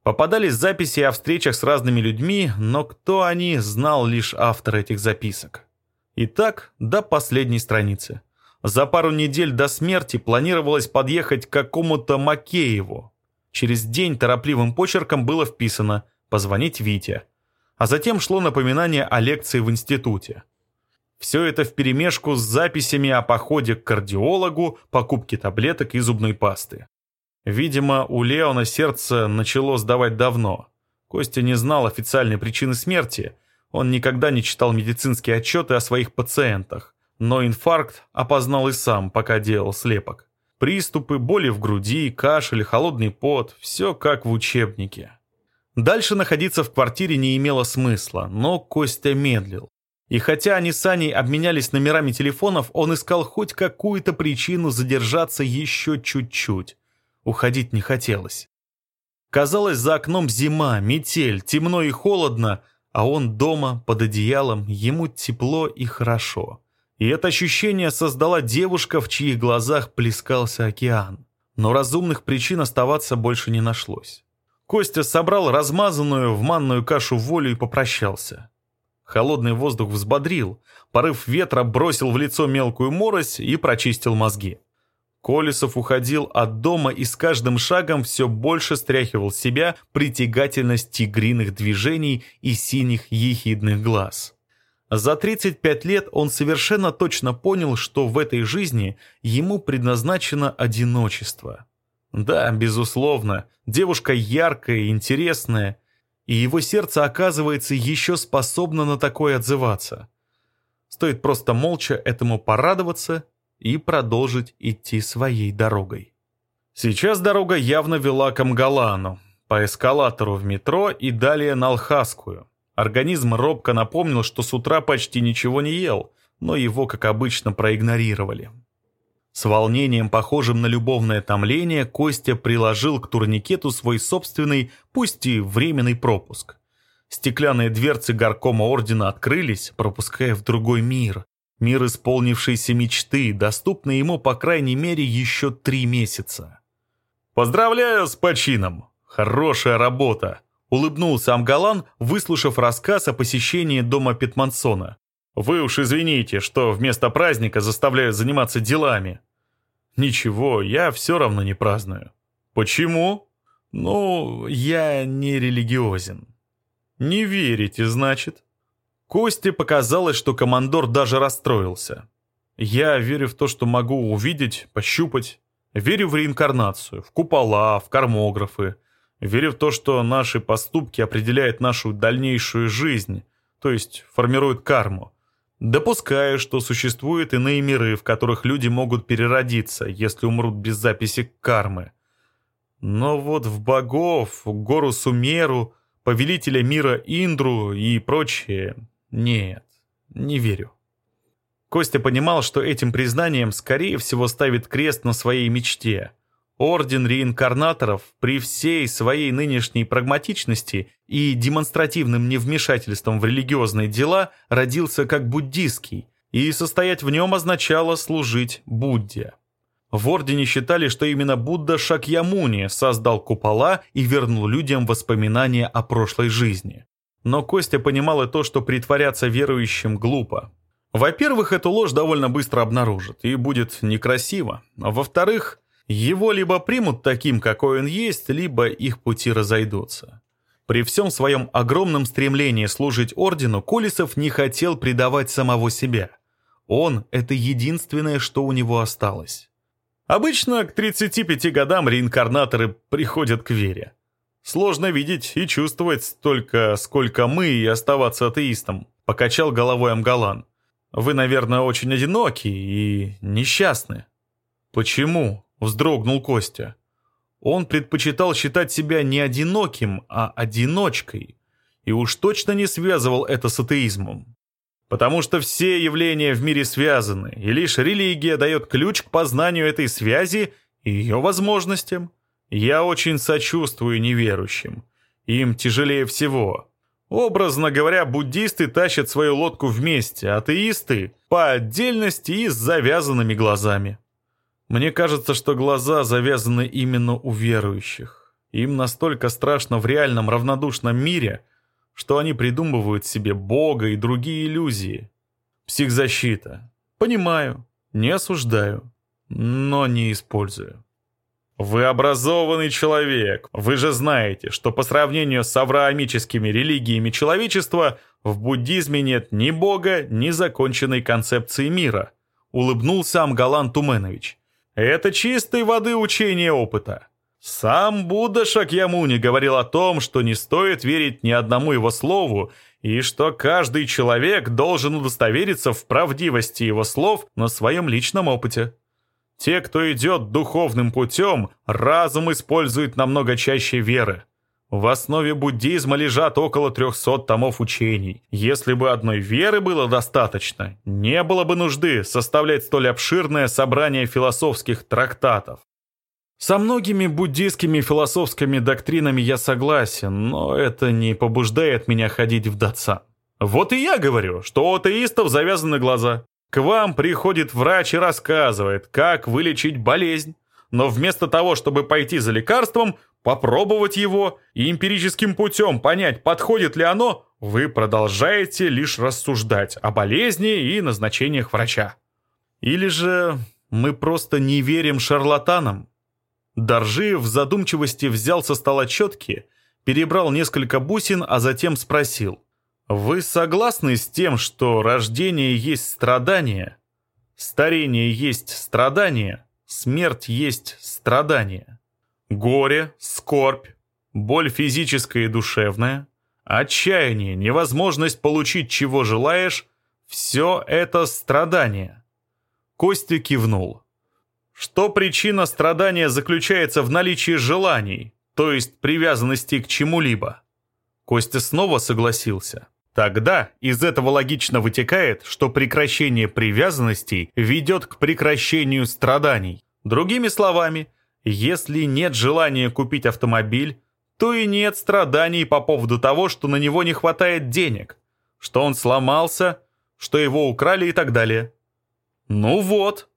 Speaker 1: Попадались записи о встречах с разными людьми, но кто они, знал лишь автор этих записок. Итак, до последней страницы. За пару недель до смерти планировалось подъехать к какому-то Макееву. Через день торопливым почерком было вписано «позвонить Вите». А затем шло напоминание о лекции в институте. Все это вперемешку с записями о походе к кардиологу, покупке таблеток и зубной пасты. Видимо, у Леона сердце начало сдавать давно. Костя не знал официальной причины смерти. Он никогда не читал медицинские отчеты о своих пациентах. Но инфаркт опознал и сам, пока делал слепок. Приступы, боли в груди, кашель, холодный пот – все как в учебнике. Дальше находиться в квартире не имело смысла, но Костя медлил. И хотя они с Аней обменялись номерами телефонов, он искал хоть какую-то причину задержаться еще чуть-чуть. Уходить не хотелось. Казалось, за окном зима, метель, темно и холодно, а он дома, под одеялом, ему тепло и хорошо. И это ощущение создала девушка, в чьих глазах плескался океан. Но разумных причин оставаться больше не нашлось. Костя собрал размазанную в манную кашу волю и попрощался. Холодный воздух взбодрил, порыв ветра бросил в лицо мелкую морось и прочистил мозги. Колесов уходил от дома и с каждым шагом все больше стряхивал с себя притягательность тигриных движений и синих ехидных глаз. За 35 лет он совершенно точно понял, что в этой жизни ему предназначено одиночество. Да, безусловно, девушка яркая интересная, и его сердце, оказывается, еще способно на такое отзываться. Стоит просто молча этому порадоваться и продолжить идти своей дорогой. Сейчас дорога явно вела к Амгалану, по эскалатору в метро и далее на Алхаскую. Организм робко напомнил, что с утра почти ничего не ел, но его, как обычно, проигнорировали. С волнением, похожим на любовное томление, Костя приложил к турникету свой собственный, пусть и временный пропуск. Стеклянные дверцы горкома ордена открылись, пропуская в другой мир. Мир исполнившейся мечты, доступный ему, по крайней мере, еще три месяца. «Поздравляю с почином! Хорошая работа!» Улыбнулся Амгалан, выслушав рассказ о посещении дома Петмансона. Вы уж извините, что вместо праздника заставляю заниматься делами. Ничего, я все равно не праздную. Почему? Ну, я не религиозен. Не верите, значит? Косте показалось, что командор даже расстроился. Я верю в то, что могу увидеть, пощупать. Верю в реинкарнацию, в купола, в кармографы. Верю в то, что наши поступки определяют нашу дальнейшую жизнь, то есть формируют карму. Допускаю, что существуют иные миры, в которых люди могут переродиться, если умрут без записи кармы. Но вот в богов, гору Сумеру, повелителя мира Индру и прочее нет, не верю. Костя понимал, что этим признанием скорее всего ставит крест на своей мечте – Орден реинкарнаторов при всей своей нынешней прагматичности и демонстративным невмешательством в религиозные дела родился как буддийский, и состоять в нем означало служить Будде. В Ордене считали, что именно Будда Шакьямуни создал купола и вернул людям воспоминания о прошлой жизни. Но Костя понимал и то, что притворяться верующим глупо. Во-первых, эту ложь довольно быстро обнаружат, и будет некрасиво. А во-вторых, его либо примут таким, какой он есть, либо их пути разойдутся. При всем своем огромном стремлении служить ордену, Колесов не хотел предавать самого себя. Он — это единственное, что у него осталось. Обычно к 35 годам реинкарнаторы приходят к вере. Сложно видеть и чувствовать столько, сколько мы, и оставаться атеистом, покачал головой Амгалан. Вы, наверное, очень одиноки и несчастны. Почему? вздрогнул Костя. Он предпочитал считать себя не одиноким, а одиночкой, и уж точно не связывал это с атеизмом. Потому что все явления в мире связаны, и лишь религия дает ключ к познанию этой связи и ее возможностям. Я очень сочувствую неверующим. Им тяжелее всего. Образно говоря, буддисты тащат свою лодку вместе, атеисты — по отдельности и с завязанными глазами. Мне кажется, что глаза завязаны именно у верующих. Им настолько страшно в реальном равнодушном мире, что они придумывают себе Бога и другие иллюзии. Психзащита. Понимаю, не осуждаю, но не использую. Вы образованный человек. Вы же знаете, что по сравнению с авраамическими религиями человечества в буддизме нет ни Бога, ни законченной концепции мира. Улыбнулся Амгалан Туменович. Это чистой воды учение опыта. Сам Будда Шакьямуни говорил о том, что не стоит верить ни одному его слову, и что каждый человек должен удостовериться в правдивости его слов на своем личном опыте. Те, кто идет духовным путем, разум использует намного чаще веры. В основе буддизма лежат около 300 томов учений. Если бы одной веры было достаточно, не было бы нужды составлять столь обширное собрание философских трактатов. Со многими буддийскими философскими доктринами я согласен, но это не побуждает меня ходить в датса. Вот и я говорю, что у атеистов завязаны глаза. К вам приходит врач и рассказывает, как вылечить болезнь. Но вместо того, чтобы пойти за лекарством, попробовать его и эмпирическим путем понять, подходит ли оно, вы продолжаете лишь рассуждать о болезни и назначениях врача. Или же мы просто не верим шарлатанам. Доржиев в задумчивости взял со стола четки, перебрал несколько бусин, а затем спросил. «Вы согласны с тем, что рождение есть страдание, старение есть страдание, смерть есть страдание?» Горе, скорбь, боль физическая и душевная, отчаяние, невозможность получить чего желаешь – Все это страдание. Костя кивнул. Что причина страдания заключается в наличии желаний, то есть привязанности к чему-либо. Костя снова согласился. Тогда из этого логично вытекает, что прекращение привязанностей ведет к прекращению страданий. Другими словами, если нет желания купить автомобиль, то и нет страданий по поводу того, что на него не хватает денег, что он сломался, что его украли и так далее. Ну вот.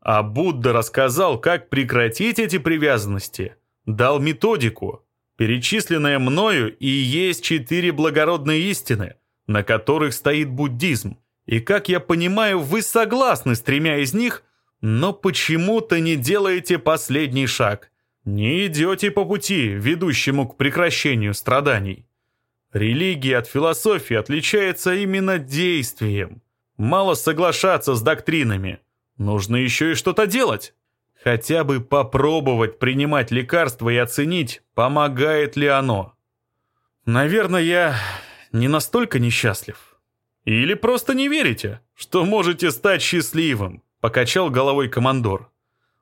Speaker 1: А Будда рассказал, как прекратить эти привязанности, дал методику. Перечисленное мною и есть четыре благородные истины, на которых стоит буддизм. И, как я понимаю, вы согласны с тремя из них, но почему-то не делаете последний шаг. Не идете по пути, ведущему к прекращению страданий. Религия от философии отличается именно действием. Мало соглашаться с доктринами. Нужно еще и что-то делать. Хотя бы попробовать принимать лекарства и оценить, помогает ли оно. Наверное, я не настолько несчастлив. Или просто не верите, что можете стать счастливым, покачал головой командор.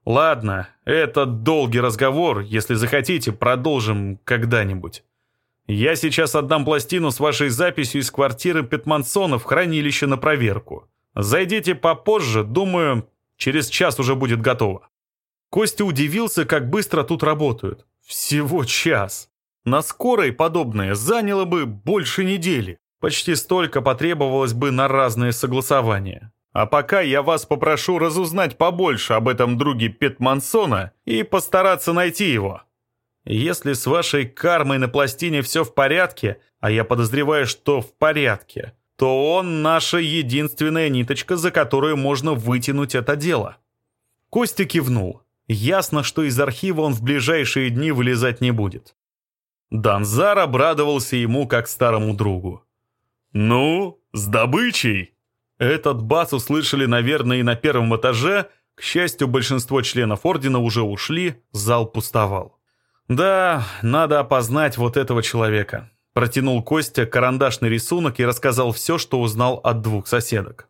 Speaker 1: Ладно, это долгий разговор, если захотите, продолжим когда-нибудь. Я сейчас отдам пластину с вашей записью из квартиры Петмансона в хранилище на проверку. Зайдите попозже, думаю, через час уже будет готово. Костя удивился, как быстро тут работают. Всего час. На скорой подобное заняло бы больше недели. Почти столько потребовалось бы на разные согласования. А пока я вас попрошу разузнать побольше об этом друге Петмансона и постараться найти его. Если с вашей кармой на пластине все в порядке, а я подозреваю, что в порядке, то он наша единственная ниточка, за которую можно вытянуть это дело. Костя кивнул. Ясно, что из архива он в ближайшие дни вылезать не будет. Данзар обрадовался ему как старому другу. «Ну, с добычей!» Этот бас услышали, наверное, и на первом этаже. К счастью, большинство членов Ордена уже ушли, зал пустовал. «Да, надо опознать вот этого человека», — протянул Костя карандашный рисунок и рассказал все, что узнал от двух соседок.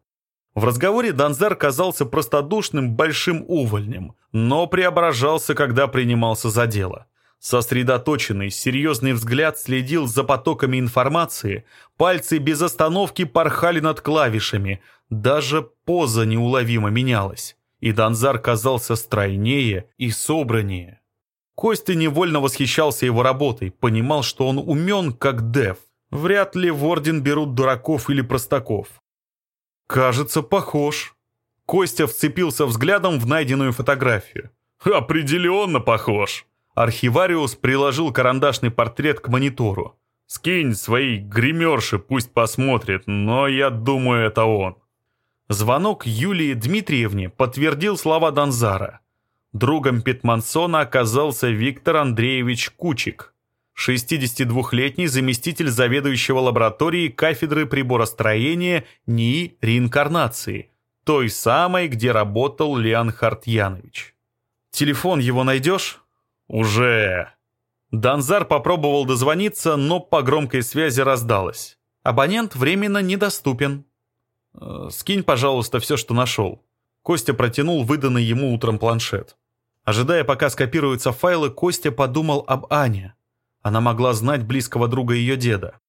Speaker 1: В разговоре Донзар казался простодушным большим увольнем, но преображался, когда принимался за дело. Сосредоточенный, серьезный взгляд следил за потоками информации, пальцы без остановки порхали над клавишами, даже поза неуловимо менялась, и Донзар казался стройнее и собраннее. Костя невольно восхищался его работой, понимал, что он умен, как Дев. Вряд ли в орден берут дураков или простаков. «Кажется, похож». Костя вцепился взглядом в найденную фотографию. «Определенно похож». Архивариус приложил карандашный портрет к монитору. «Скинь свои гримерши, пусть посмотрит, но я думаю, это он». Звонок Юлии Дмитриевне подтвердил слова Донзара. Другом Петмансона оказался Виктор Андреевич Кучик, 62-летний заместитель заведующего лабораторией кафедры приборостроения НИИ реинкарнации, той самой, где работал Леонхард Янович. «Телефон его найдешь?» «Уже!» Данзар попробовал дозвониться, но по громкой связи раздалось. «Абонент временно недоступен». «Э, «Скинь, пожалуйста, все, что нашел». Костя протянул выданный ему утром планшет. Ожидая, пока скопируются файлы, Костя подумал об Ане. Она могла знать близкого друга ее деда.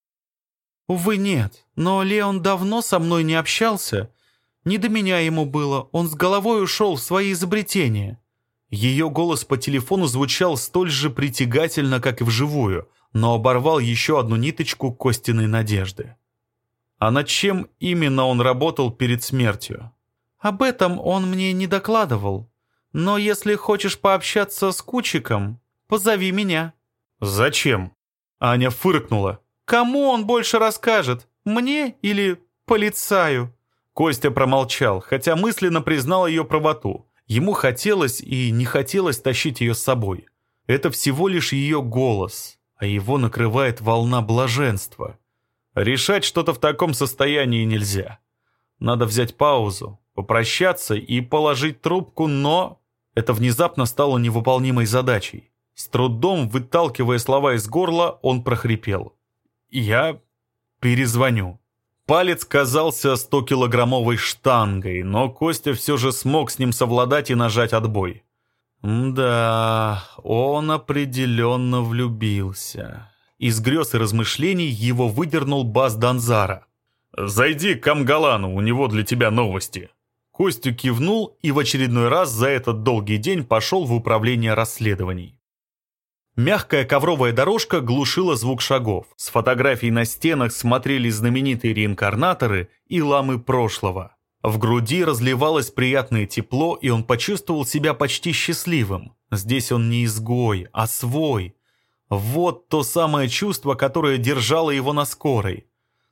Speaker 1: «Увы, нет. Но Леон давно со мной не общался. Не до меня ему было. Он с головой ушел в свои изобретения». Ее голос по телефону звучал столь же притягательно, как и вживую, но оборвал еще одну ниточку Костиной надежды. А над чем именно он работал перед смертью? Об этом он мне не докладывал. Но если хочешь пообщаться с Кучиком, позови меня». «Зачем?» Аня фыркнула. «Кому он больше расскажет? Мне или полицаю?» Костя промолчал, хотя мысленно признал ее правоту. Ему хотелось и не хотелось тащить ее с собой. Это всего лишь ее голос, а его накрывает волна блаженства. Решать что-то в таком состоянии нельзя. Надо взять паузу, попрощаться и положить трубку, но это внезапно стало невыполнимой задачей. С трудом выталкивая слова из горла, он прохрипел. «Я перезвоню». Палец казался 100-килограммовой штангой, но Костя все же смог с ним совладать и нажать отбой. Да, он определенно влюбился. Из грез и размышлений его выдернул бас Донзара. «Зайди к Амгалану, у него для тебя новости». Костю кивнул и в очередной раз за этот долгий день пошел в управление расследований. Мягкая ковровая дорожка глушила звук шагов. С фотографий на стенах смотрели знаменитые реинкарнаторы и ламы прошлого. В груди разливалось приятное тепло, и он почувствовал себя почти счастливым. Здесь он не изгой, а свой. Вот то самое чувство, которое держало его на скорой.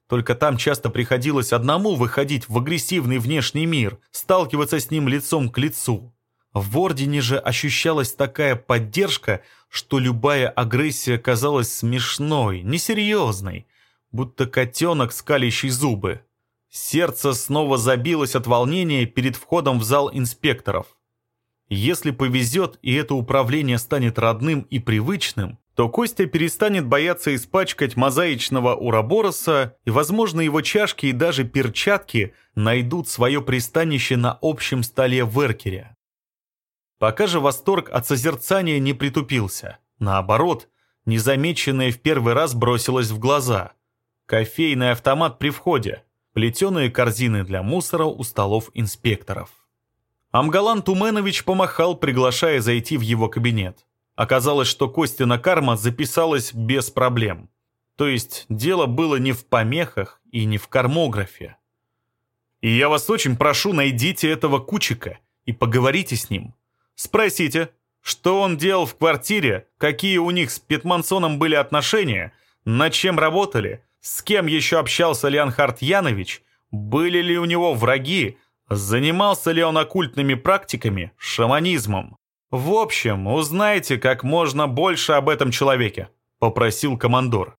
Speaker 1: Только там часто приходилось одному выходить в агрессивный внешний мир, сталкиваться с ним лицом к лицу. В Ордене же ощущалась такая поддержка, что любая агрессия казалась смешной, несерьезной, будто котенок, скалящий зубы. Сердце снова забилось от волнения перед входом в зал инспекторов. Если повезет и это управление станет родным и привычным, то Костя перестанет бояться испачкать мозаичного урабороса, и, возможно, его чашки и даже перчатки найдут свое пристанище на общем столе в Эркере. Пока же восторг от созерцания не притупился. Наоборот, незамеченное в первый раз бросилось в глаза. Кофейный автомат при входе, плетеные корзины для мусора у столов инспекторов. Амгалан Туменович помахал, приглашая зайти в его кабинет. Оказалось, что Костина карма записалась без проблем. То есть дело было не в помехах и не в кармографе. И я вас очень прошу, найдите этого Кучика и поговорите с ним. Спросите, что он делал в квартире, какие у них с Петмансоном были отношения, над чем работали, с кем еще общался Леонхард Янович, были ли у него враги, занимался ли он оккультными практиками, шаманизмом. В общем, узнайте как можно больше об этом человеке, попросил командор.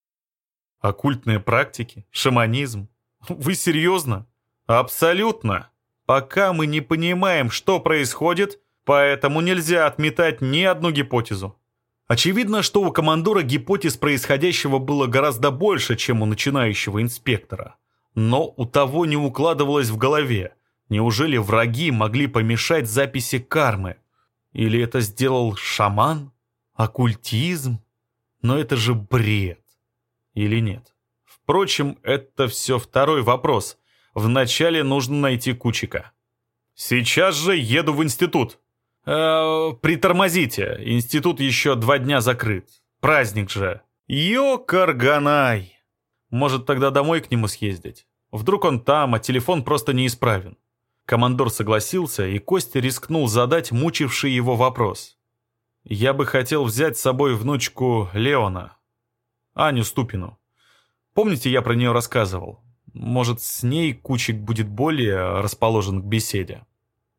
Speaker 1: Оккультные практики, шаманизм. Вы серьезно? Абсолютно. Пока мы не понимаем, что происходит, Поэтому нельзя отметать ни одну гипотезу. Очевидно, что у командора гипотез происходящего было гораздо больше, чем у начинающего инспектора. Но у того не укладывалось в голове. Неужели враги могли помешать записи кармы? Или это сделал шаман? Оккультизм? Но это же бред. Или нет? Впрочем, это все второй вопрос. Вначале нужно найти Кучика. «Сейчас же еду в институт», Э, притормозите, институт еще два дня закрыт. Праздник же. Йо-карганай. Может, тогда домой к нему съездить? Вдруг он там, а телефон просто неисправен. Командор согласился, и Костя рискнул задать мучивший его вопрос. «Я бы хотел взять с собой внучку Леона, Аню Ступину. Помните, я про нее рассказывал? Может, с ней Кучик будет более расположен к беседе?»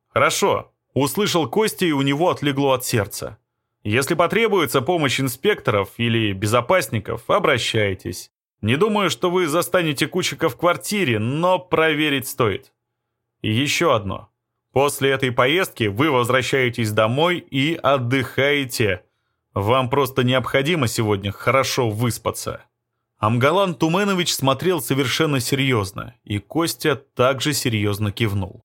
Speaker 1: «Хорошо», Услышал Кости, и у него отлегло от сердца. Если потребуется помощь инспекторов или безопасников, обращайтесь. Не думаю, что вы застанете Кучика в квартире, но проверить стоит. И еще одно. После этой поездки вы возвращаетесь домой и отдыхаете. Вам просто необходимо сегодня хорошо выспаться. Амгалан Туменович смотрел совершенно серьезно, и Костя также серьезно кивнул.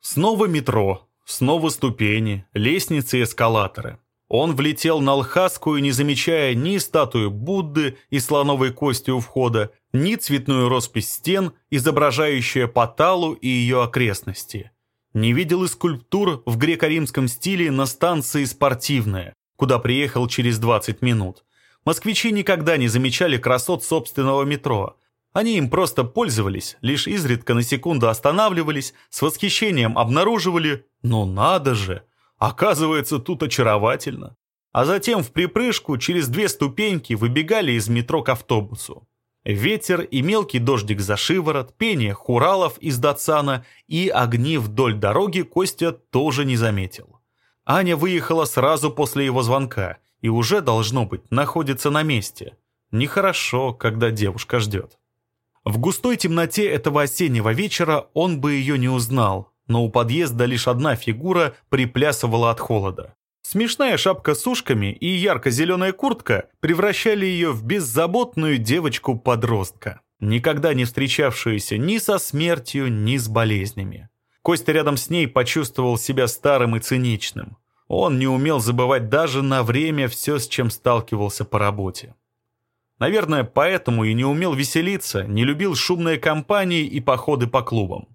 Speaker 1: Снова метро, Снова ступени, лестницы и эскалаторы. Он влетел на Алхасскую, не замечая ни статуи Будды и слоновой кости у входа, ни цветную роспись стен, изображающая Паталу и ее окрестности. Не видел и скульптур в греко-римском стиле на станции «Спортивная», куда приехал через 20 минут. Москвичи никогда не замечали красот собственного метро, они им просто пользовались, лишь изредка на секунду останавливались, с восхищением обнаруживали «ну надо же, оказывается, тут очаровательно». А затем в припрыжку через две ступеньки выбегали из метро к автобусу. Ветер и мелкий дождик за шиворот, пение хуралов из Датсана и огни вдоль дороги Костя тоже не заметил. Аня выехала сразу после его звонка и уже, должно быть, находится на месте. Нехорошо, когда девушка ждет. В густой темноте этого осеннего вечера он бы ее не узнал, но у подъезда лишь одна фигура приплясывала от холода. Смешная шапка с ушками и ярко-зеленая куртка превращали ее в беззаботную девочку-подростка. никогда не встречавшаяся ни со смертью, ни с болезнями. Костя рядом с ней почувствовал себя старым и циничным. Он не умел забывать даже на время все, с чем сталкивался по работе. Наверное, поэтому и не умел веселиться, не любил шумные компании и походы по клубам.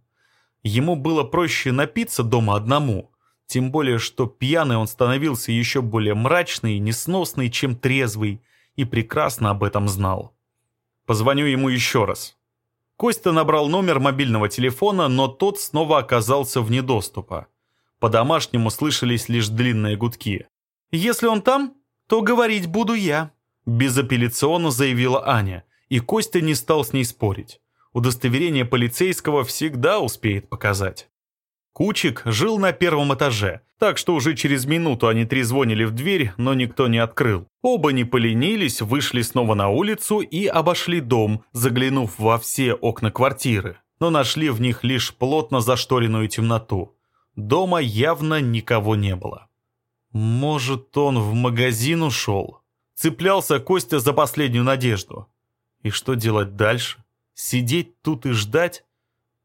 Speaker 1: Ему было проще напиться дома одному, тем более, что пьяный он становился еще более мрачный и несносный, чем трезвый, и прекрасно об этом знал. Позвоню ему еще раз. Костя набрал номер мобильного телефона, но тот снова оказался вне доступа. По-домашнему слышались лишь длинные гудки. «Если он там, то говорить буду я», Безапелляционно заявила Аня, и Костя не стал с ней спорить. Удостоверение полицейского всегда успеет показать. Кучик жил на первом этаже, так что уже через минуту они трезвонили в дверь, но никто не открыл. Оба не поленились, вышли снова на улицу и обошли дом, заглянув во все окна квартиры, но нашли в них лишь плотно зашторенную темноту. Дома явно никого не было. Может, он в магазин ушел? Цеплялся Костя за последнюю надежду. И что делать дальше? Сидеть тут и ждать?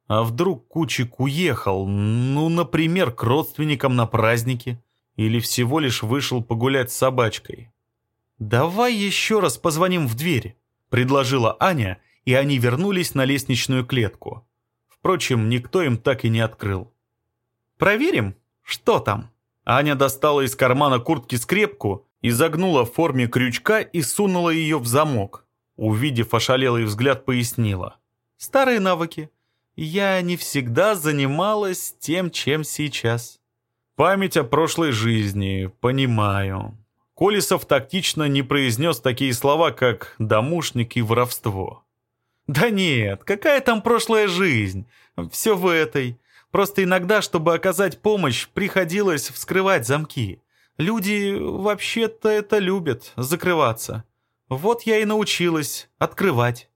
Speaker 1: А вдруг Кучик уехал, ну, например, к родственникам на праздники? Или всего лишь вышел погулять с собачкой? «Давай еще раз позвоним в дверь», — предложила Аня, и они вернулись на лестничную клетку. Впрочем, никто им так и не открыл. «Проверим, что там?» Аня достала из кармана куртки скрепку изогнула в форме крючка и сунула ее в замок. Увидев ошалелый взгляд, пояснила. «Старые навыки. Я не всегда занималась тем, чем сейчас». «Память о прошлой жизни, понимаю». Колесов тактично не произнес такие слова, как «домушник» и «воровство». «Да нет, какая там прошлая жизнь? Все в этой. Просто иногда, чтобы оказать помощь, приходилось вскрывать замки. Люди вообще-то это любят, закрываться. Вот я и научилась открывать.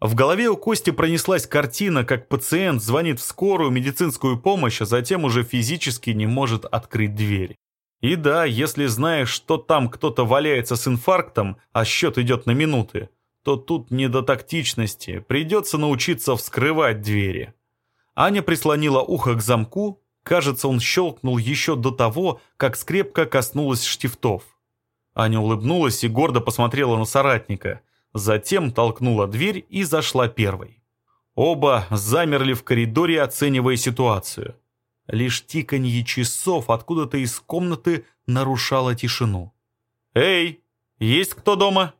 Speaker 1: В голове у Кости пронеслась картина, как пациент звонит в скорую медицинскую помощь, а затем уже физически не может открыть дверь. И да, если знаешь, что там кто-то валяется с инфарктом, а счет идет на минуты, то тут не до тактичности, придется научиться вскрывать двери. Аня прислонила ухо к замку, Кажется, он щелкнул еще до того, как скрепка коснулась штифтов. Аня улыбнулась и гордо посмотрела на соратника. Затем толкнула дверь и зашла первой. Оба замерли в коридоре, оценивая ситуацию. Лишь тиканье часов откуда-то из комнаты нарушало тишину. «Эй, есть кто дома?»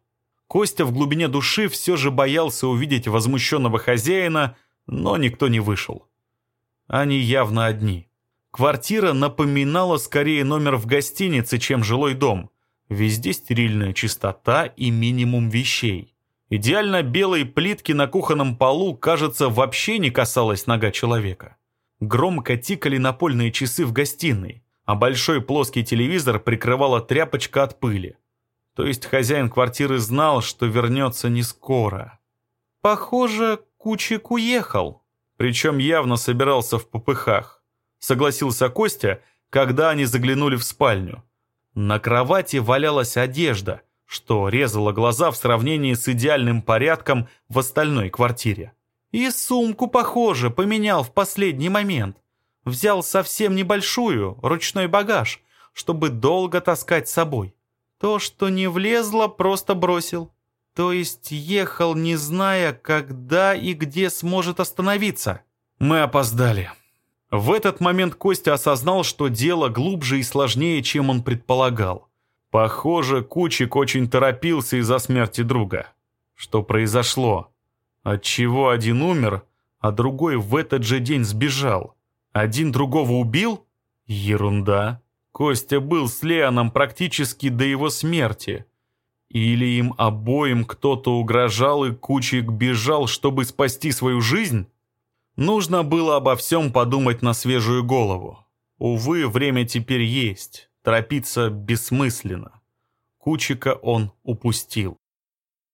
Speaker 1: Костя в глубине души все же боялся увидеть возмущенного хозяина, но никто не вышел. Они явно одни. Квартира напоминала скорее номер в гостинице, чем жилой дом. Везде стерильная чистота и минимум вещей. Идеально белые плитки на кухонном полу, кажется, вообще не касалась нога человека. Громко тикали напольные часы в гостиной, а большой плоский телевизор прикрывала тряпочка от пыли. То есть хозяин квартиры знал, что вернется не скоро. Похоже, Кучик уехал, причем явно собирался в попыхах согласился Костя, когда они заглянули в спальню. На кровати валялась одежда, что резало глаза в сравнении с идеальным порядком в остальной квартире. И сумку, похоже, поменял в последний момент. Взял совсем небольшую, ручной багаж, чтобы долго таскать с собой. То, что не влезло, просто бросил. То есть ехал, не зная, когда и где сможет остановиться. Мы опоздали. В этот момент Костя осознал, что дело глубже и сложнее, чем он предполагал. Похоже, Кучик очень торопился из-за смерти друга. Что произошло? Отчего один умер, а другой в этот же день сбежал? Один другого убил? Ерунда. Костя был с Леоном практически до его смерти. Или им обоим кто-то угрожал, и Кучик бежал, чтобы спасти свою жизнь? Нужно было обо всем подумать на свежую голову. Увы, время теперь есть. Торопиться бессмысленно. Кучика он упустил.